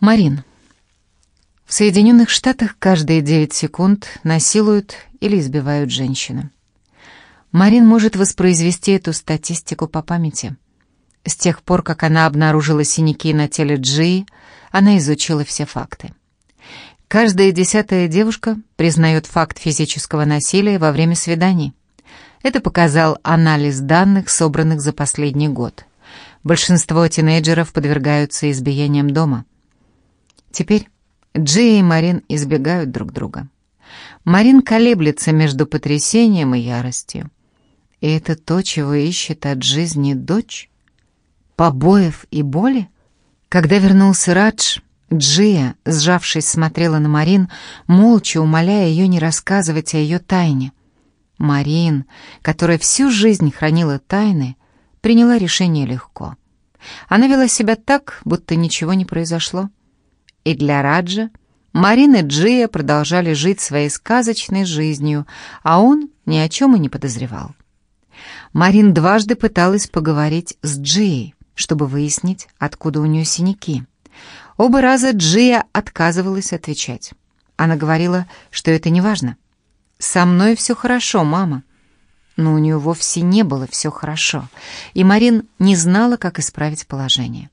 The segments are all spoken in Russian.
Марин. В Соединенных Штатах каждые 9 секунд насилуют или избивают женщину. Марин может воспроизвести эту статистику по памяти. С тех пор, как она обнаружила синяки на теле Джи, она изучила все факты. Каждая десятая девушка признает факт физического насилия во время свиданий. Это показал анализ данных, собранных за последний год. Большинство тинейджеров подвергаются избиениям дома. Теперь Джи и Марин избегают друг друга. Марин колеблется между потрясением и яростью. И это то, чего ищет от жизни дочь? Побоев и боли? Когда вернулся Радж, Джия, сжавшись, смотрела на Марин, молча умоляя ее не рассказывать о ее тайне. Марин, которая всю жизнь хранила тайны, приняла решение легко. Она вела себя так, будто ничего не произошло. И для Раджа Марин и Джия продолжали жить своей сказочной жизнью, а он ни о чем и не подозревал. Марин дважды пыталась поговорить с Джией, чтобы выяснить, откуда у нее синяки. Оба раза Джия отказывалась отвечать. Она говорила, что это не важно. «Со мной все хорошо, мама». Но у нее вовсе не было все хорошо, и Марин не знала, как исправить положение.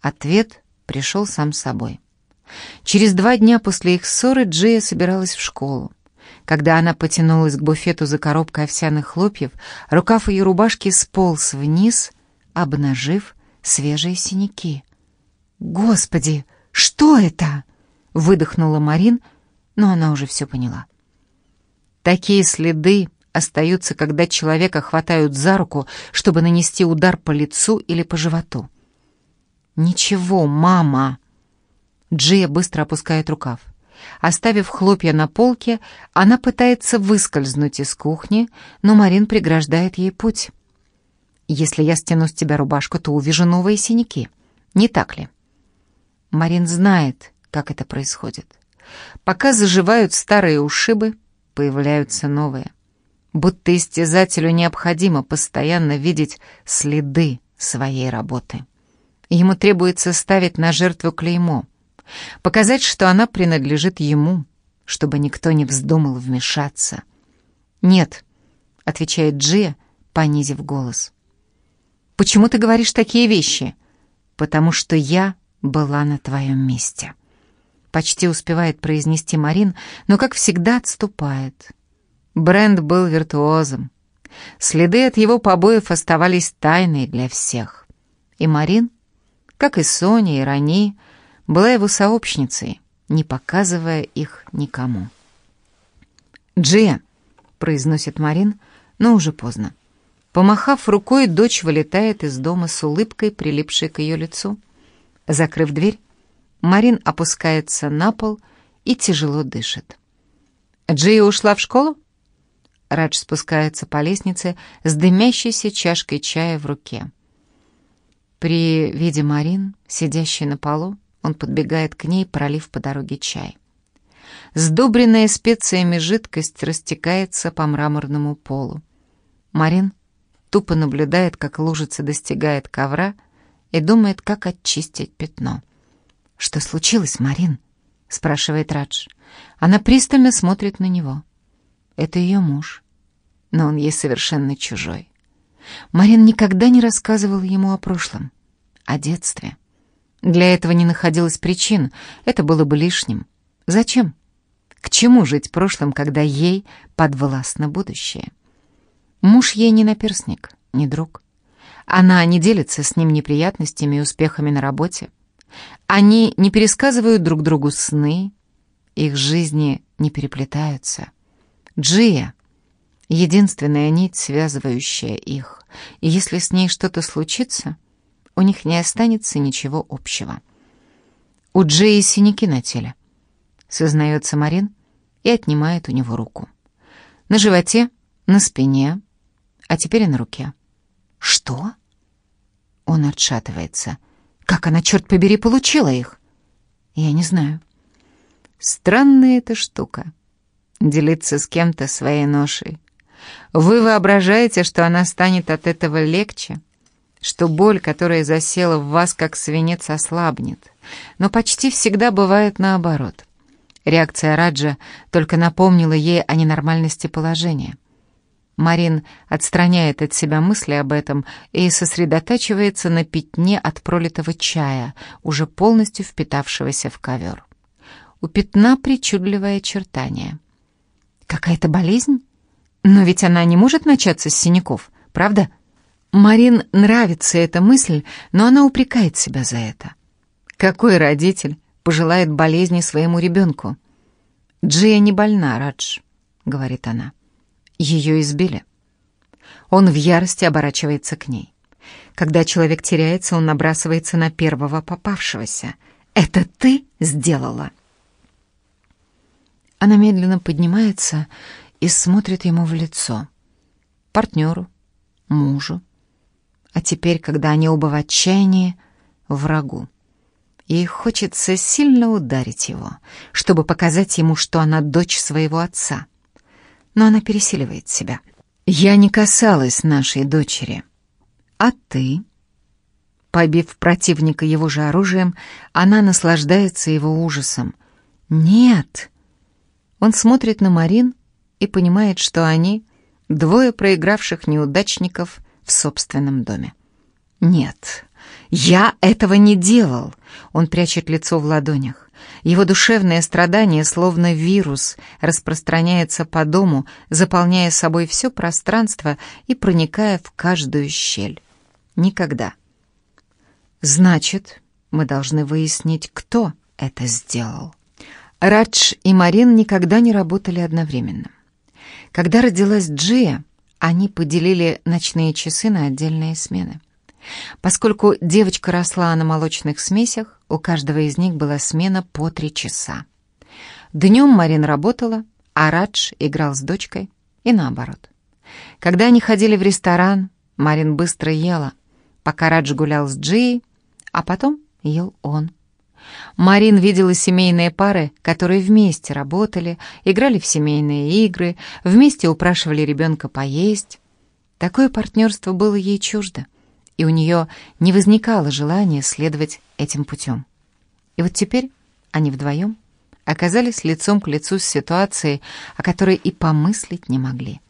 Ответ пришел сам собой. Через два дня после их ссоры Джия собиралась в школу. Когда она потянулась к буфету за коробкой овсяных хлопьев, рукав ее рубашки сполз вниз, обнажив свежие синяки. «Господи, что это?» — выдохнула Марин, но она уже все поняла. Такие следы остаются, когда человека хватают за руку, чтобы нанести удар по лицу или по животу. «Ничего, мама!» Джия быстро опускает рукав. Оставив хлопья на полке, она пытается выскользнуть из кухни, но Марин преграждает ей путь. «Если я стяну с тебя рубашку, то увижу новые синяки. Не так ли?» Марин знает, как это происходит. Пока заживают старые ушибы, появляются новые. Будто истязателю необходимо постоянно видеть следы своей работы. Ему требуется ставить на жертву клеймо, показать, что она принадлежит ему, чтобы никто не вздумал вмешаться. «Нет», — отвечает Джия, понизив голос. «Почему ты говоришь такие вещи?» «Потому что я была на твоем месте». Почти успевает произнести Марин, но, как всегда, отступает. Бренд был виртуозом. Следы от его побоев оставались тайной для всех. И Марин, как и Соня и Рани, была его сообщницей, не показывая их никому. «Джия», — произносит Марин, но уже поздно. Помахав рукой, дочь вылетает из дома с улыбкой, прилипшей к ее лицу. Закрыв дверь, Марин опускается на пол и тяжело дышит. «Джия ушла в школу?» Радж спускается по лестнице с дымящейся чашкой чая в руке. При виде Марин, сидящей на полу, он подбегает к ней, пролив по дороге чай. Сдобренная специями жидкость растекается по мраморному полу. Марин тупо наблюдает, как лужица достигает ковра и думает, как очистить пятно. «Что случилось, Марин?» — спрашивает Радж. Она пристально смотрит на него. Это ее муж, но он ей совершенно чужой. Марин никогда не рассказывала ему о прошлом, о детстве. Для этого не находилось причин, это было бы лишним. Зачем? К чему жить прошлым, когда ей подвластно будущее? Муж ей не наперсник, не друг. Она не делится с ним неприятностями и успехами на работе. Они не пересказывают друг другу сны, их жизни не переплетаются. Джия — единственная нить, связывающая их, и если с ней что-то случится — у них не останется ничего общего. У Джеи синяки на теле, сознается Марин и отнимает у него руку. На животе, на спине, а теперь и на руке. Что? Он отшатывается. Как она, черт побери, получила их? Я не знаю. Странная эта штука. Делиться с кем-то своей ношей. Вы воображаете, что она станет от этого легче? Что боль, которая засела в вас, как свинец, ослабнет. Но почти всегда бывает наоборот. Реакция Раджа только напомнила ей о ненормальности положения. Марин отстраняет от себя мысли об этом и сосредотачивается на пятне от пролитого чая, уже полностью впитавшегося в ковер. У пятна причудливое очертание. Какая-то болезнь? Но ведь она не может начаться с синяков, правда? Марин нравится эта мысль, но она упрекает себя за это. Какой родитель пожелает болезни своему ребенку? «Джия не больна, Радж», — говорит она. Ее избили. Он в ярости оборачивается к ней. Когда человек теряется, он набрасывается на первого попавшегося. «Это ты сделала?» Она медленно поднимается и смотрит ему в лицо. Партнеру, мужу. А теперь, когда они оба в отчаянии, врагу. Ей хочется сильно ударить его, чтобы показать ему, что она дочь своего отца. Но она пересиливает себя. «Я не касалась нашей дочери. А ты?» Побив противника его же оружием, она наслаждается его ужасом. «Нет!» Он смотрит на Марин и понимает, что они — двое проигравших неудачников в собственном доме. «Нет, я этого не делал!» Он прячет лицо в ладонях. Его душевное страдание, словно вирус, распространяется по дому, заполняя собой все пространство и проникая в каждую щель. Никогда. Значит, мы должны выяснить, кто это сделал. Радж и Марин никогда не работали одновременно. Когда родилась Джия, они поделили ночные часы на отдельные смены. Поскольку девочка росла на молочных смесях, у каждого из них была смена по три часа. Днем Марин работала, а Радж играл с дочкой, и наоборот. Когда они ходили в ресторан, Марин быстро ела, пока Радж гулял с Джией, а потом ел он. Марин видела семейные пары, которые вместе работали, играли в семейные игры, вместе упрашивали ребенка поесть. Такое партнерство было ей чуждо и у нее не возникало желания следовать этим путем. И вот теперь они вдвоем оказались лицом к лицу с ситуацией, о которой и помыслить не могли.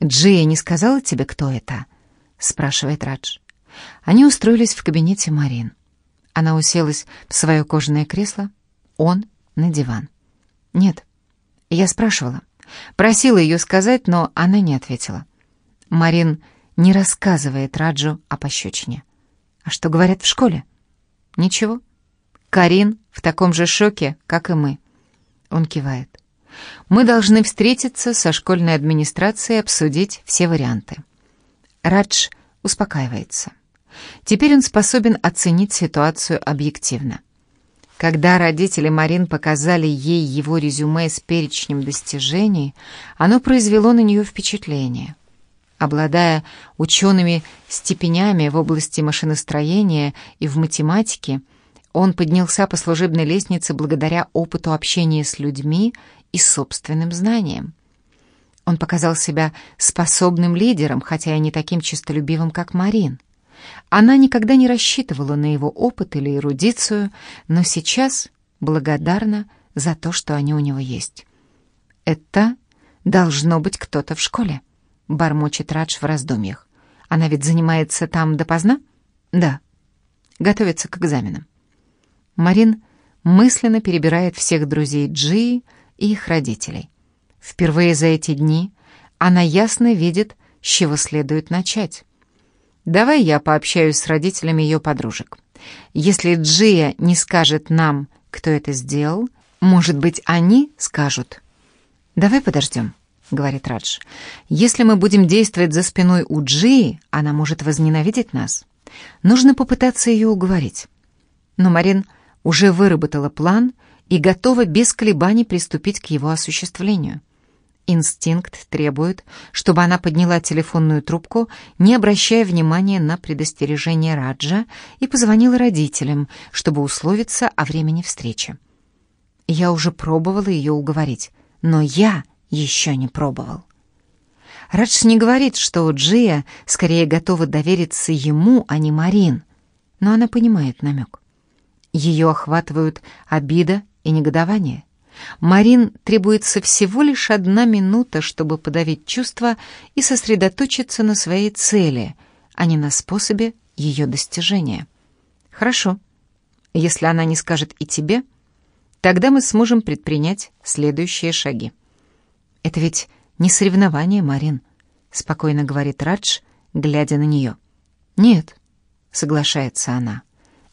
«Джия не сказала тебе, кто это?» — спрашивает Радж. Они устроились в кабинете Марин. Она уселась в свое кожаное кресло, он — на диван. «Нет, я спрашивала. Просила ее сказать, но она не ответила». Марин не рассказывает Раджу о пощечине. А что говорят в школе? Ничего. Карин в таком же шоке, как и мы. Он кивает. Мы должны встретиться со школьной администрацией и обсудить все варианты. Радж успокаивается. Теперь он способен оценить ситуацию объективно. Когда родители Марин показали ей его резюме с перечнем достижений, оно произвело на нее впечатление. Обладая учеными степенями в области машиностроения и в математике, он поднялся по служебной лестнице благодаря опыту общения с людьми и собственным знаниям. Он показал себя способным лидером, хотя и не таким честолюбивым, как Марин. Она никогда не рассчитывала на его опыт или эрудицию, но сейчас благодарна за то, что они у него есть. Это должно быть кто-то в школе. — бормочет Радж в раздумьях. «Она ведь занимается там допоздна?» «Да. Готовится к экзаменам». Марин мысленно перебирает всех друзей Джи и их родителей. Впервые за эти дни она ясно видит, с чего следует начать. «Давай я пообщаюсь с родителями ее подружек. Если Джия не скажет нам, кто это сделал, может быть, они скажут. Давай подождем». — говорит Радж. «Если мы будем действовать за спиной у Джии, она может возненавидеть нас. Нужно попытаться ее уговорить». Но Марин уже выработала план и готова без колебаний приступить к его осуществлению. Инстинкт требует, чтобы она подняла телефонную трубку, не обращая внимания на предостережение Раджа, и позвонила родителям, чтобы условиться о времени встречи. Я уже пробовала ее уговорить, но я еще не пробовал. Радж не говорит, что Джия скорее готова довериться ему, а не Марин, но она понимает намек. Ее охватывают обида и негодование. Марин требуется всего лишь одна минута, чтобы подавить чувства и сосредоточиться на своей цели, а не на способе ее достижения. Хорошо. Если она не скажет и тебе, тогда мы сможем предпринять следующие шаги. Это ведь не соревнование, Марин, спокойно говорит Радж, глядя на нее. Нет, соглашается она.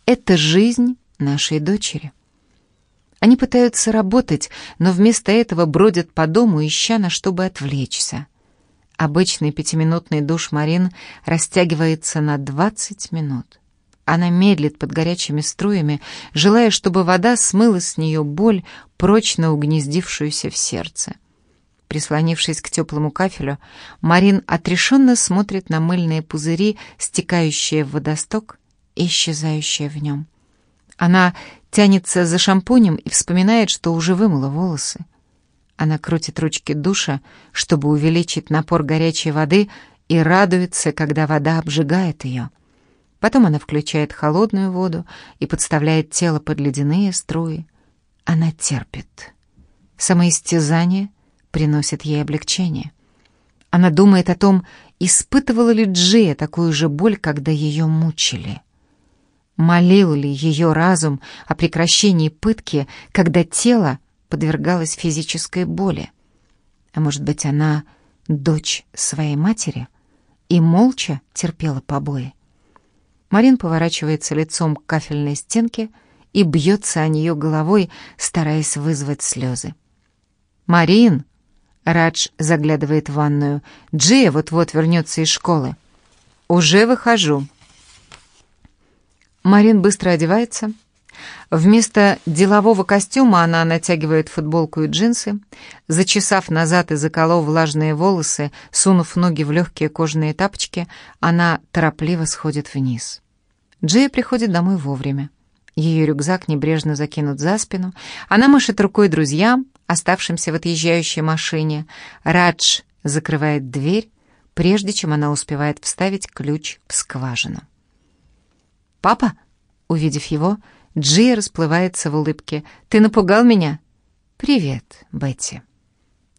Это жизнь нашей дочери. Они пытаются работать, но вместо этого бродят по дому, ища на чтобы отвлечься. Обычный пятиминутный душ Марин растягивается на 20 минут. Она медлит под горячими струями, желая, чтобы вода смыла с нее боль, прочно угнездившуюся в сердце. Прислонившись к теплому кафелю, Марин отрешенно смотрит на мыльные пузыри, стекающие в водосток и исчезающие в нем. Она тянется за шампунем и вспоминает, что уже вымыла волосы. Она крутит ручки душа, чтобы увеличить напор горячей воды, и радуется, когда вода обжигает ее. Потом она включает холодную воду и подставляет тело под ледяные струи. Она терпит. Самоистязание приносит ей облегчение. Она думает о том, испытывала ли Джея такую же боль, когда ее мучили. Молил ли ее разум о прекращении пытки, когда тело подвергалось физической боли? А может быть, она дочь своей матери и молча терпела побои? Марин поворачивается лицом к кафельной стенке и бьется о нее головой, стараясь вызвать слезы. «Марин!» — Радж заглядывает в ванную. «Джия вот-вот вернется из школы». «Уже выхожу», Марин быстро одевается. Вместо делового костюма она натягивает футболку и джинсы. Зачесав назад и заколов влажные волосы, сунув ноги в легкие кожаные тапочки, она торопливо сходит вниз. Джея приходит домой вовремя. Ее рюкзак небрежно закинут за спину. Она машет рукой друзьям, оставшимся в отъезжающей машине. Радж закрывает дверь, прежде чем она успевает вставить ключ в скважину. «Папа?» Увидев его, Джия расплывается в улыбке. «Ты напугал меня?» «Привет, Бетти».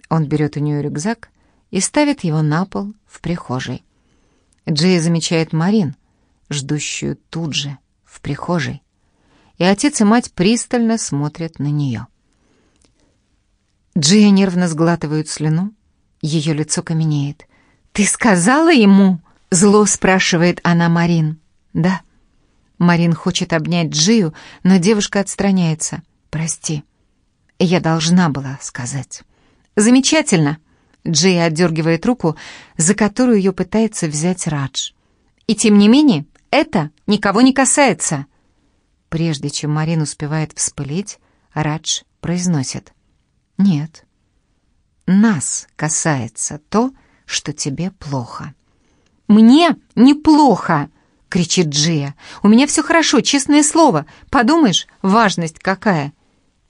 Он берет у нее рюкзак и ставит его на пол в прихожей. Джия замечает Марин, ждущую тут же, в прихожей. И отец и мать пристально смотрят на нее. Джия нервно сглатывает слюну, ее лицо каменеет. «Ты сказала ему?» — зло спрашивает она Марин. «Да». Марин хочет обнять Джию, но девушка отстраняется. «Прости, я должна была сказать». «Замечательно!» Джия отдергивает руку, за которую ее пытается взять Радж. «И тем не менее, это никого не касается!» Прежде чем Марин успевает вспылить, Радж произносит. «Нет, нас касается то, что тебе плохо». «Мне неплохо!» Кричит Джия. «У меня все хорошо, честное слово. Подумаешь, важность какая?»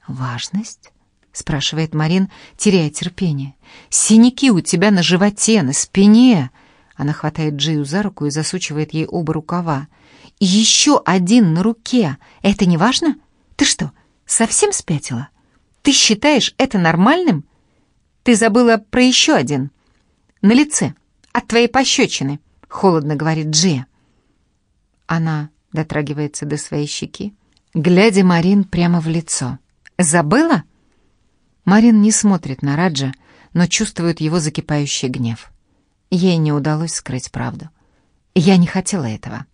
«Важность?» — спрашивает Марин, теряя терпение. «Синяки у тебя на животе, на спине!» Она хватает Джию за руку и засучивает ей оба рукава. «И еще один на руке. Это не важно? Ты что, совсем спятила? Ты считаешь это нормальным? Ты забыла про еще один. На лице, от твоей пощечины», — холодно говорит Джия. Она дотрагивается до своей щеки, глядя Марин прямо в лицо. «Забыла?» Марин не смотрит на Раджа, но чувствует его закипающий гнев. Ей не удалось скрыть правду. «Я не хотела этого».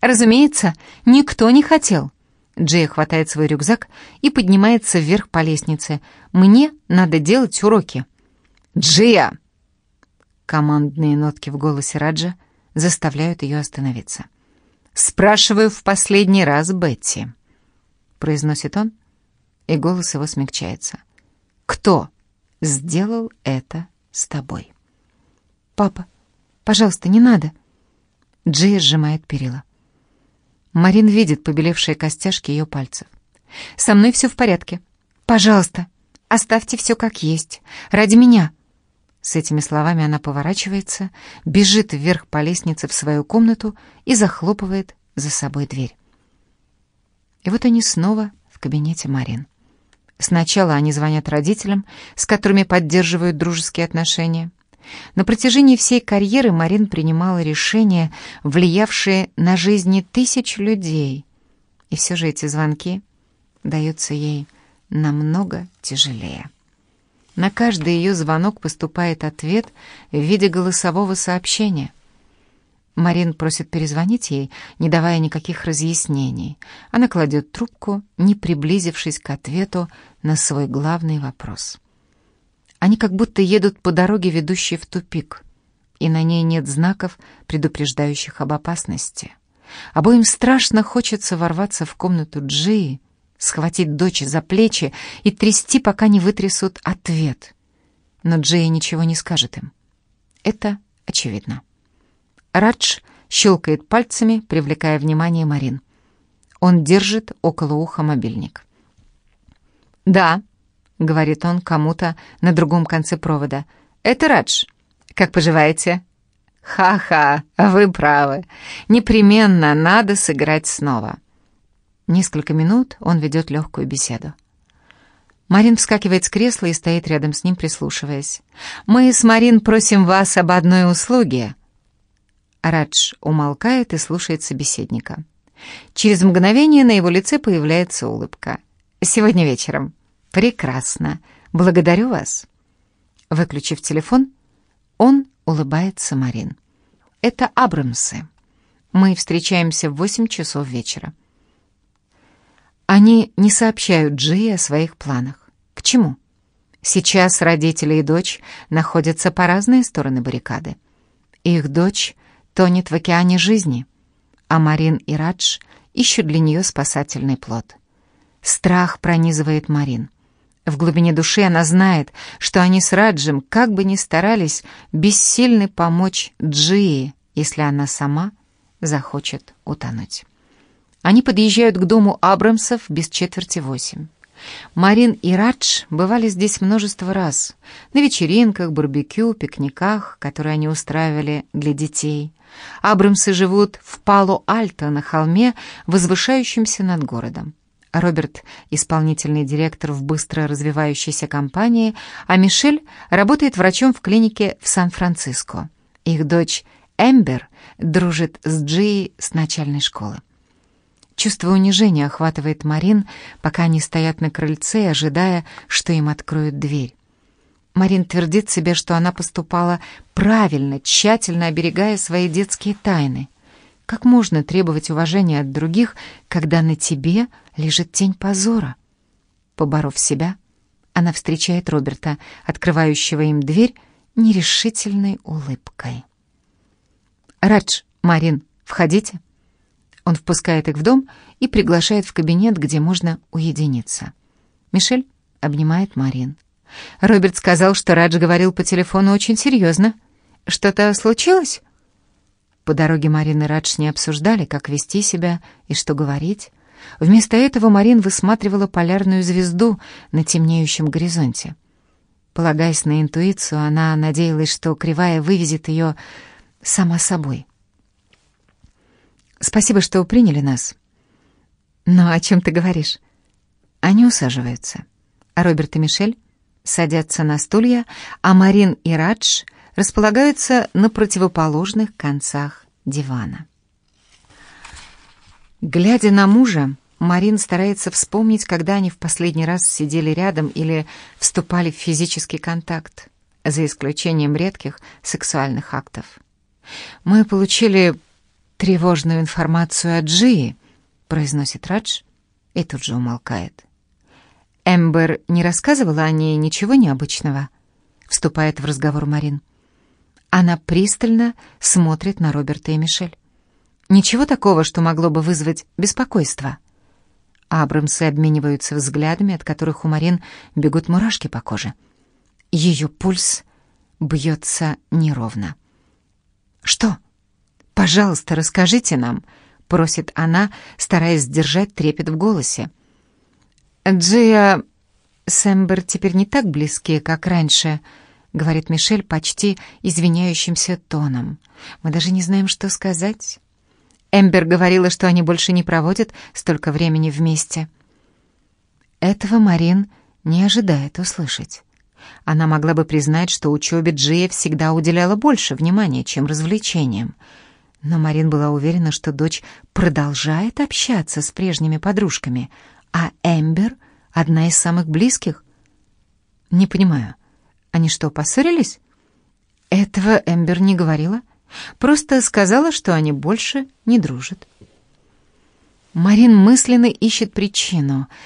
«Разумеется, никто не хотел». Джея хватает свой рюкзак и поднимается вверх по лестнице. «Мне надо делать уроки». «Джия!» Командные нотки в голосе Раджа заставляют ее остановиться. «Спрашиваю в последний раз, Бетти», — произносит он, и голос его смягчается. «Кто сделал это с тобой?» «Папа, пожалуйста, не надо». Джия сжимает перила. Марин видит побелевшие костяшки ее пальцев. «Со мной все в порядке. Пожалуйста, оставьте все как есть. Ради меня». С этими словами она поворачивается, бежит вверх по лестнице в свою комнату и захлопывает за собой дверь. И вот они снова в кабинете Марин. Сначала они звонят родителям, с которыми поддерживают дружеские отношения. На протяжении всей карьеры Марин принимала решения, влиявшие на жизни тысяч людей. И все же эти звонки даются ей намного тяжелее. На каждый ее звонок поступает ответ в виде голосового сообщения. Марин просит перезвонить ей, не давая никаких разъяснений. Она кладет трубку, не приблизившись к ответу на свой главный вопрос. Они как будто едут по дороге, ведущей в тупик, и на ней нет знаков, предупреждающих об опасности. Обоим страшно хочется ворваться в комнату Джии, схватить дочь за плечи и трясти, пока не вытрясут ответ. Но Джия ничего не скажет им. Это очевидно. Радж щелкает пальцами, привлекая внимание Марин. Он держит около уха мобильник. «Да», — говорит он кому-то на другом конце провода. «Это Радж. Как поживаете?» «Ха-ха, вы правы. Непременно надо сыграть снова». Несколько минут он ведет легкую беседу. Марин вскакивает с кресла и стоит рядом с ним, прислушиваясь. «Мы с Марин просим вас об одной услуге». Радж умолкает и слушает собеседника. Через мгновение на его лице появляется улыбка. «Сегодня вечером». «Прекрасно. Благодарю вас». Выключив телефон, он улыбается Марин. «Это Абрамсы. Мы встречаемся в восемь часов вечера». Они не сообщают Джи о своих планах. К чему? Сейчас родители и дочь находятся по разные стороны баррикады. Их дочь тонет в океане жизни, а Марин и Радж ищут для нее спасательный плод. Страх пронизывает Марин. В глубине души она знает, что они с Раджем, как бы ни старались, бессильны помочь Джии, если она сама захочет утонуть. Они подъезжают к дому Абрамсов без четверти восемь. Марин и Радж бывали здесь множество раз. На вечеринках, барбекю, пикниках, которые они устраивали для детей. Абрамсы живут в Пало-Альто на холме, возвышающемся над городом. Роберт — исполнительный директор в быстро развивающейся компании, а Мишель работает врачом в клинике в Сан-Франциско. Их дочь Эмбер дружит с Джи с начальной школы. Чувство унижения охватывает Марин, пока они стоят на крыльце, ожидая, что им откроют дверь. Марин твердит себе, что она поступала правильно, тщательно оберегая свои детские тайны. Как можно требовать уважения от других, когда на тебе лежит тень позора? Поборов себя, она встречает Роберта, открывающего им дверь, нерешительной улыбкой. «Радж, Марин, входите». Он впускает их в дом и приглашает в кабинет, где можно уединиться. Мишель обнимает Марин. Роберт сказал, что Радж говорил по телефону очень серьезно. «Что-то случилось?» По дороге Марин и Радж не обсуждали, как вести себя и что говорить. Вместо этого Марин высматривала полярную звезду на темнеющем горизонте. Полагаясь на интуицию, она надеялась, что кривая вывезет ее сама собой. «Спасибо, что приняли нас». «Но о чем ты говоришь?» Они усаживаются. А Роберт и Мишель садятся на стулья, а Марин и Радж располагаются на противоположных концах дивана. Глядя на мужа, Марин старается вспомнить, когда они в последний раз сидели рядом или вступали в физический контакт, за исключением редких сексуальных актов. «Мы получили тревожную информацию от Джии», — произносит Радж и тут же умолкает. «Эмбер не рассказывала о ней ничего необычного?» — вступает в разговор Марин. Она пристально смотрит на Роберта и Мишель. Ничего такого, что могло бы вызвать беспокойство. Абрамсы обмениваются взглядами, от которых у Марин бегут мурашки по коже. Ее пульс бьется неровно. «Что? Пожалуйста, расскажите нам», — просит она, стараясь сдержать трепет в голосе. «Джия с Эмбер теперь не так близки, как раньше», говорит Мишель почти извиняющимся тоном. «Мы даже не знаем, что сказать». Эмбер говорила, что они больше не проводят столько времени вместе. Этого Марин не ожидает услышать. Она могла бы признать, что учебе Джия всегда уделяла больше внимания, чем развлечениям. Но Марин была уверена, что дочь продолжает общаться с прежними подружками, а Эмбер — одна из самых близких. Не понимаю, они что, поссорились? Этого Эмбер не говорила. Просто сказала, что они больше не дружат. Марин мысленно ищет причину —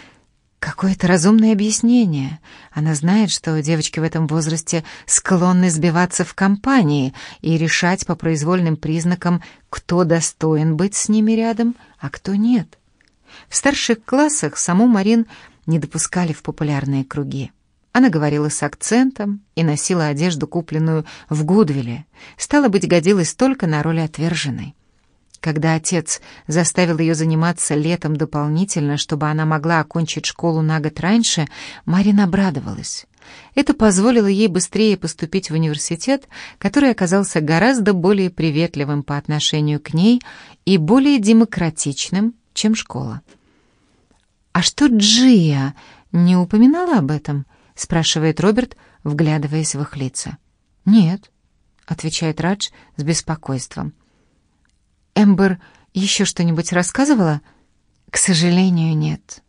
Какое-то разумное объяснение. Она знает, что девочки в этом возрасте склонны сбиваться в компании и решать по произвольным признакам, кто достоин быть с ними рядом, а кто нет. В старших классах саму Марин не допускали в популярные круги. Она говорила с акцентом и носила одежду, купленную в Гудвилле. Стало быть, годилась только на роль отверженной. Когда отец заставил ее заниматься летом дополнительно, чтобы она могла окончить школу на год раньше, Марина обрадовалась. Это позволило ей быстрее поступить в университет, который оказался гораздо более приветливым по отношению к ней и более демократичным, чем школа. «А что Джия не упоминала об этом?» — спрашивает Роберт, вглядываясь в их лица. «Нет», — отвечает Радж с беспокойством. Эмбер еще что-нибудь рассказывала? К сожалению, нет.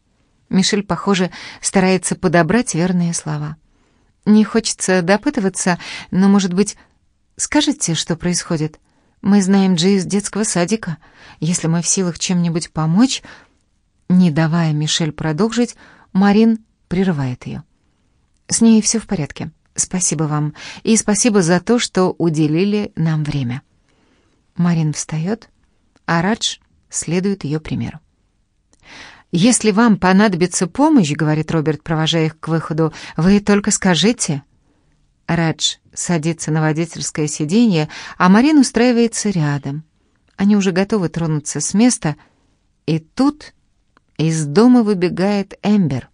Мишель, похоже, старается подобрать верные слова. Не хочется допытываться, но, может быть, скажете, что происходит? Мы знаем Джи из детского садика. Если мы в силах чем-нибудь помочь... Не давая Мишель продолжить, Марин прерывает ее. С ней все в порядке. Спасибо вам. И спасибо за то, что уделили нам время. Марин встает а Радж следует ее примеру. «Если вам понадобится помощь, — говорит Роберт, провожая их к выходу, — вы только скажите». Радж садится на водительское сиденье, а Марин устраивается рядом. Они уже готовы тронуться с места, и тут из дома выбегает Эмбер.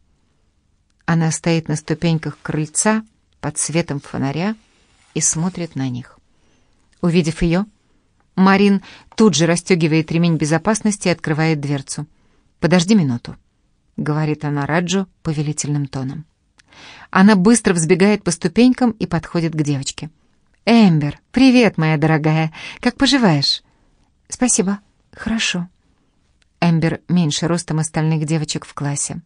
Она стоит на ступеньках крыльца под светом фонаря и смотрит на них. Увидев ее, Марин тут же расстегивает ремень безопасности и открывает дверцу. «Подожди минуту», — говорит она Раджу повелительным тоном. Она быстро взбегает по ступенькам и подходит к девочке. «Эмбер, привет, моя дорогая. Как поживаешь?» «Спасибо. Хорошо». Эмбер меньше ростом остальных девочек в классе.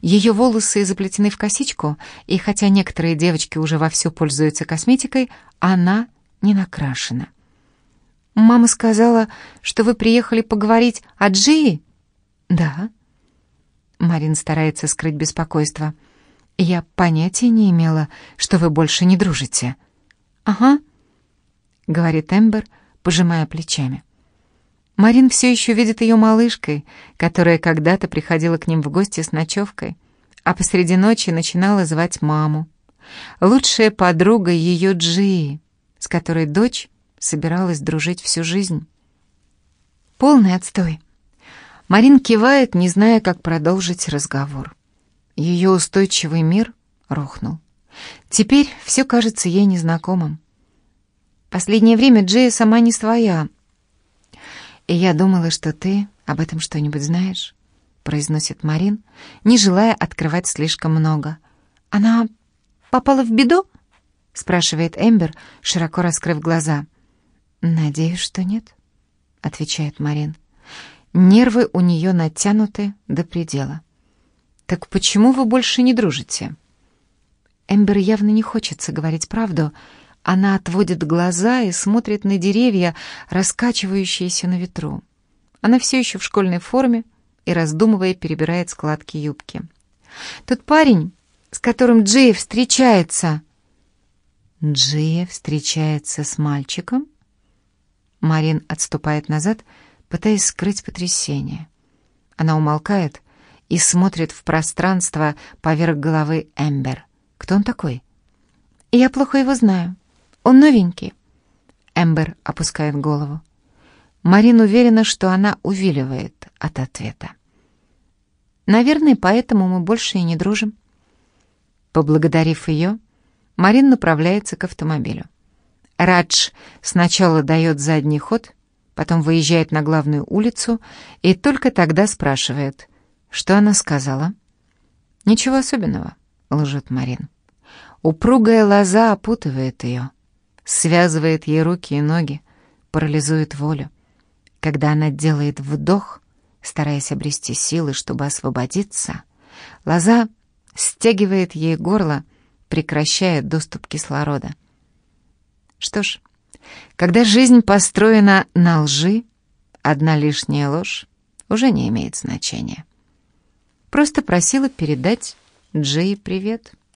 Ее волосы заплетены в косичку, и хотя некоторые девочки уже вовсю пользуются косметикой, она не накрашена. «Мама сказала, что вы приехали поговорить о Джии?» «Да». Марин старается скрыть беспокойство. «Я понятия не имела, что вы больше не дружите». «Ага», — говорит Эмбер, пожимая плечами. Марин все еще видит ее малышкой, которая когда-то приходила к ним в гости с ночевкой, а посреди ночи начинала звать маму. Лучшая подруга ее Джии, с которой дочь собиралась дружить всю жизнь. Полный отстой. Марин кивает, не зная, как продолжить разговор. Ее устойчивый мир рухнул. Теперь все кажется ей незнакомым. Последнее время Джея сама не своя. И я думала, что ты об этом что-нибудь знаешь, произносит Марин, не желая открывать слишком много. Она попала в беду? спрашивает Эмбер, широко раскрыв глаза. «Надеюсь, что нет», — отвечает Марин. Нервы у нее натянуты до предела. «Так почему вы больше не дружите?» Эмбер явно не хочется говорить правду. Она отводит глаза и смотрит на деревья, раскачивающиеся на ветру. Она все еще в школьной форме и, раздумывая, перебирает складки юбки. «Тот парень, с которым Джей встречается...» Джия встречается с мальчиком? Марин отступает назад, пытаясь скрыть потрясение. Она умолкает и смотрит в пространство поверх головы Эмбер. Кто он такой? Я плохо его знаю. Он новенький. Эмбер опускает голову. Марин уверена, что она увиливает от ответа. Наверное, поэтому мы больше и не дружим. Поблагодарив ее, Марин направляется к автомобилю. Радж сначала дает задний ход, потом выезжает на главную улицу и только тогда спрашивает, что она сказала. «Ничего особенного», — лжет Марин. Упругая лоза опутывает ее, связывает ей руки и ноги, парализует волю. Когда она делает вдох, стараясь обрести силы, чтобы освободиться, лоза стягивает ей горло, прекращая доступ кислорода. Что ж, когда жизнь построена на лжи, одна лишняя ложь уже не имеет значения. Просто просила передать Джей привет.